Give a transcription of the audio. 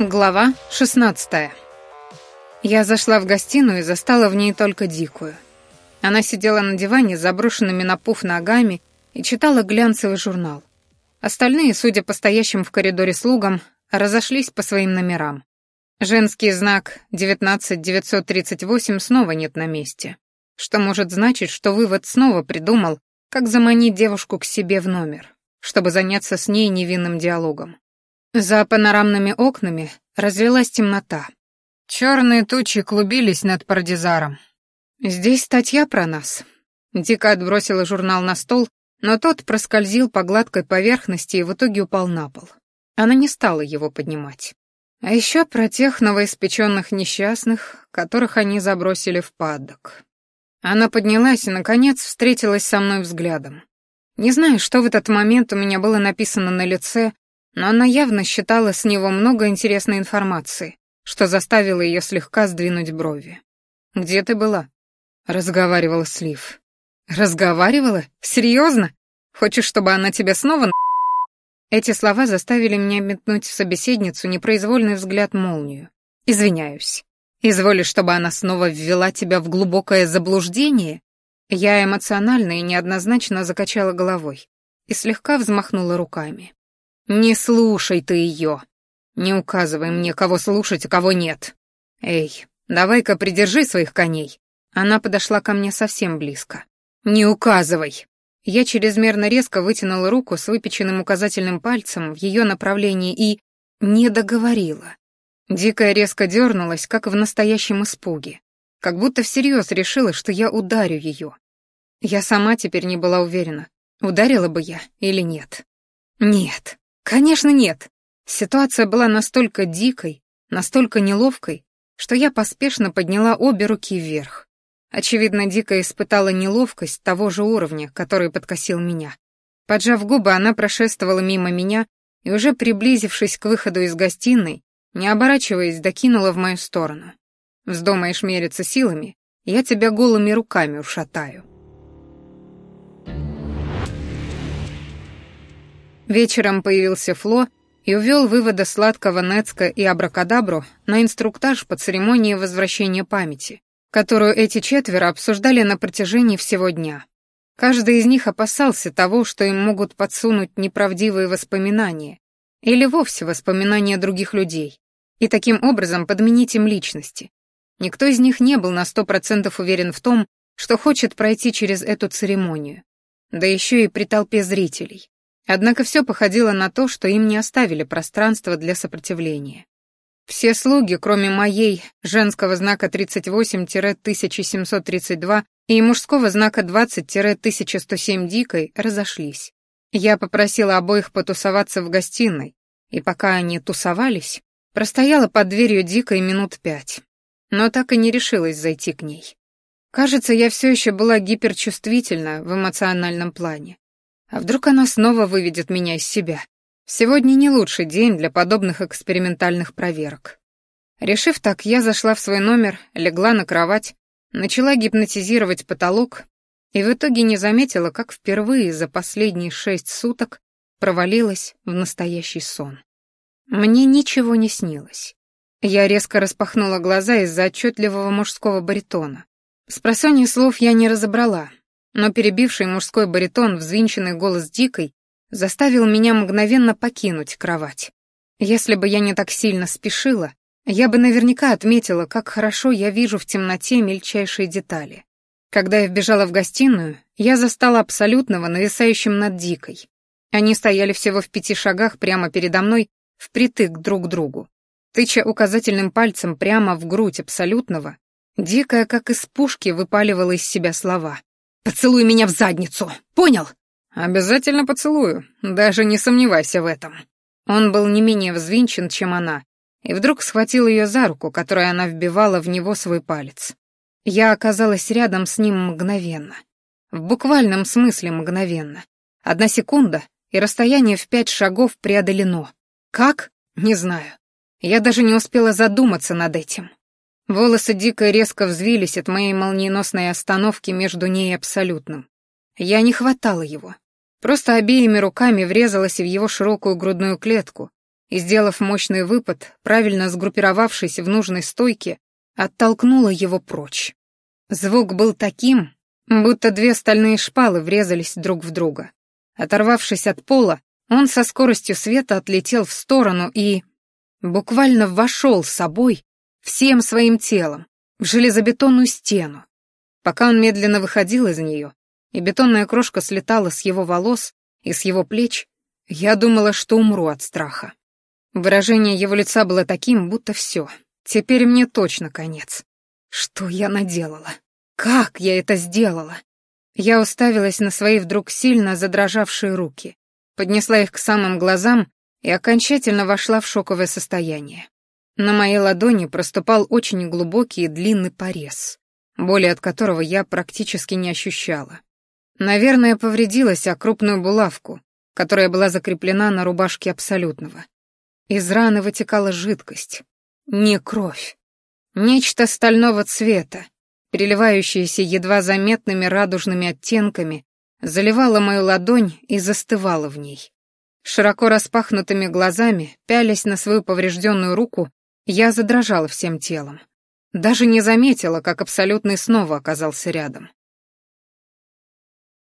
Глава 16. Я зашла в гостиную и застала в ней только дикую. Она сидела на диване с заброшенными на пуф ногами и читала глянцевый журнал. Остальные, судя по стоящим в коридоре слугам, разошлись по своим номерам. Женский знак 19938 снова нет на месте, что может значить, что вывод снова придумал, как заманить девушку к себе в номер, чтобы заняться с ней невинным диалогом. За панорамными окнами разлилась темнота. Черные тучи клубились над Пардизаром. «Здесь статья про нас». Дика отбросила журнал на стол, но тот проскользил по гладкой поверхности и в итоге упал на пол. Она не стала его поднимать. А еще про тех новоиспеченных несчастных, которых они забросили в падок. Она поднялась и, наконец, встретилась со мной взглядом. Не знаю, что в этот момент у меня было написано на лице, но она явно считала с него много интересной информации, что заставило ее слегка сдвинуть брови. «Где ты была?» — разговаривала Слив. «Разговаривала? Серьезно? Хочешь, чтобы она тебя снова на...» Эти слова заставили меня метнуть в собеседницу непроизвольный взгляд молнию. «Извиняюсь. Изволишь, чтобы она снова ввела тебя в глубокое заблуждение?» Я эмоционально и неоднозначно закачала головой и слегка взмахнула руками. «Не слушай ты ее. Не указывай мне, кого слушать, а кого нет. Эй, давай-ка придержи своих коней». Она подошла ко мне совсем близко. «Не указывай!» Я чрезмерно резко вытянула руку с выпеченным указательным пальцем в ее направлении и... не договорила. Дикая резко дернулась, как в настоящем испуге. Как будто всерьез решила, что я ударю ее. Я сама теперь не была уверена, ударила бы я или нет. Нет. Конечно, нет. Ситуация была настолько дикой, настолько неловкой, что я поспешно подняла обе руки вверх. Очевидно, Дика испытала неловкость того же уровня, который подкосил меня. Поджав губы, она прошествовала мимо меня и, уже приблизившись к выходу из гостиной, не оборачиваясь, докинула в мою сторону. «Вздумаешь мериться силами, я тебя голыми руками ушатаю». Вечером появился Фло и увел вывода сладкого Нецка и Абракадабру на инструктаж по церемонии возвращения памяти, которую эти четверо обсуждали на протяжении всего дня. Каждый из них опасался того, что им могут подсунуть неправдивые воспоминания или вовсе воспоминания других людей, и таким образом подменить им личности. Никто из них не был на сто процентов уверен в том, что хочет пройти через эту церемонию, да еще и при толпе зрителей. Однако все походило на то, что им не оставили пространства для сопротивления. Все слуги, кроме моей, женского знака 38-1732 и мужского знака 20-1107 дикой, разошлись. Я попросила обоих потусоваться в гостиной, и пока они тусовались, простояла под дверью дикой минут пять, но так и не решилась зайти к ней. Кажется, я все еще была гиперчувствительна в эмоциональном плане. А вдруг она снова выведет меня из себя? Сегодня не лучший день для подобных экспериментальных проверок. Решив так, я зашла в свой номер, легла на кровать, начала гипнотизировать потолок и в итоге не заметила, как впервые за последние шесть суток провалилась в настоящий сон. Мне ничего не снилось. Я резко распахнула глаза из-за отчетливого мужского баритона. С слов я не разобрала, но перебивший мужской баритон, взвинченный голос дикой, заставил меня мгновенно покинуть кровать. Если бы я не так сильно спешила, я бы наверняка отметила, как хорошо я вижу в темноте мельчайшие детали. Когда я вбежала в гостиную, я застала абсолютного, нависающим над дикой. Они стояли всего в пяти шагах прямо передо мной, впритык друг к другу. Тыча указательным пальцем прямо в грудь абсолютного, дикая, как из пушки, выпаливала из себя слова. Поцелуй меня в задницу, понял? Обязательно поцелую, даже не сомневайся в этом. Он был не менее взвинчен, чем она, и вдруг схватил ее за руку, которой она вбивала в него свой палец. Я оказалась рядом с ним мгновенно. В буквальном смысле мгновенно. Одна секунда, и расстояние в пять шагов преодолено. Как? Не знаю. Я даже не успела задуматься над этим. Волосы дико резко взвились от моей молниеносной остановки между ней и абсолютным. Я не хватала его. Просто обеими руками врезалась в его широкую грудную клетку и, сделав мощный выпад, правильно сгруппировавшись в нужной стойке, оттолкнула его прочь. Звук был таким, будто две стальные шпалы врезались друг в друга. Оторвавшись от пола, он со скоростью света отлетел в сторону и буквально вошел с собой всем своим телом в железобетонную стену. Пока он медленно выходил из нее, и бетонная крошка слетала с его волос и с его плеч, я думала, что умру от страха. Выражение его лица было таким, будто все, теперь мне точно конец. Что я наделала? Как я это сделала? Я уставилась на свои вдруг сильно задрожавшие руки, поднесла их к самым глазам и окончательно вошла в шоковое состояние. На моей ладони проступал очень глубокий и длинный порез, боли от которого я практически не ощущала. Наверное, повредилась о крупную булавку, которая была закреплена на рубашке Абсолютного. Из раны вытекала жидкость, не кровь. Нечто стального цвета, переливающееся едва заметными радужными оттенками, заливало мою ладонь и застывало в ней. Широко распахнутыми глазами, пялясь на свою поврежденную руку, я задрожала всем телом. Даже не заметила, как абсолютный снова оказался рядом.